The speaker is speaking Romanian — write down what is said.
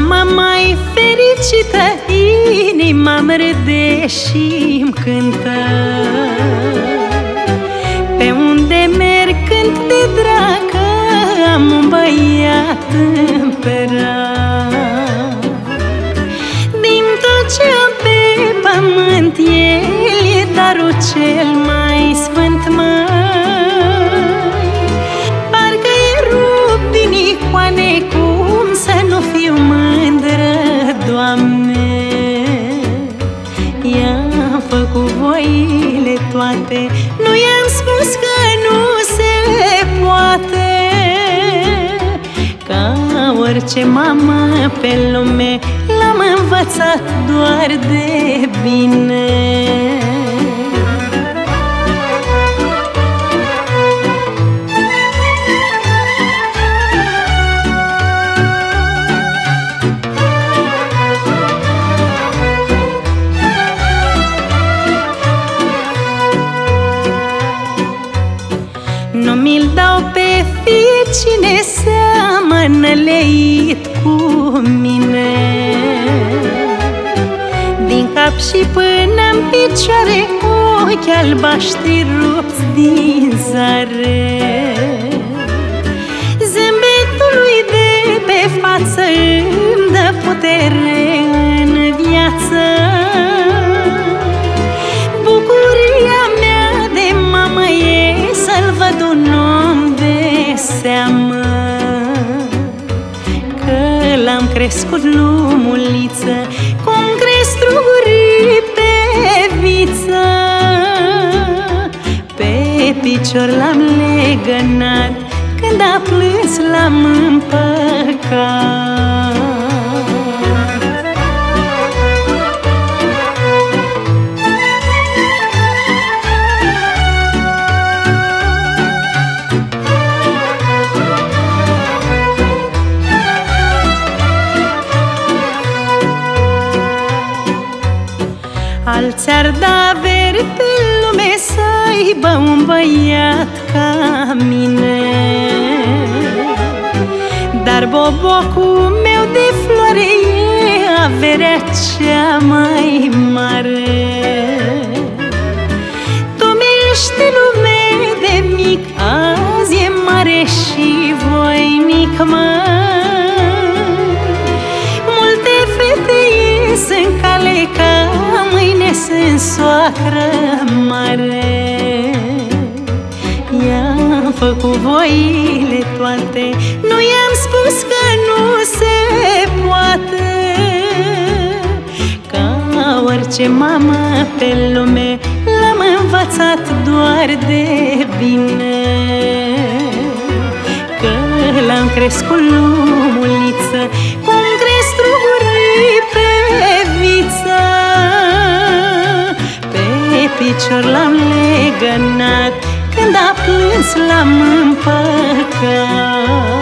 Mama mai fericită, inima-mi râde și îmi cântă. Pe unde merg cânt de dragă, am un băiat împărat I-am făcut voile toate. Nu i-am spus că nu se poate. Ca orice mamă pe lume L-am învățat doar de bine fie cine seamănă leit cu mine. Din cap și până în picioare Ochi albaștri rupți din zare. Zâmbetul lui de pe față Îmi dă putere în viață. Bucuria mea de mamă e să-l văd un om de seamă crescut lumuliță Cum cresc strugurii pe viță. Pe picior l-am legănat Când a plâns l-am împăcat Alți ar da averi pe lume să aibă un băiat ca mine. Dar bobocul meu de floare e averea cea mai mare. Tu mi-ești lume de mic, azi e mare și voinic, măi Multe fete ies în cale ca mâine sunt soacră mare. I-am făcut voile toate Nu i-am spus că nu se poate. Ca orice mamă pe lume L-am învățat doar de bine. Că l-am crescut lumuliță când l-am împăcat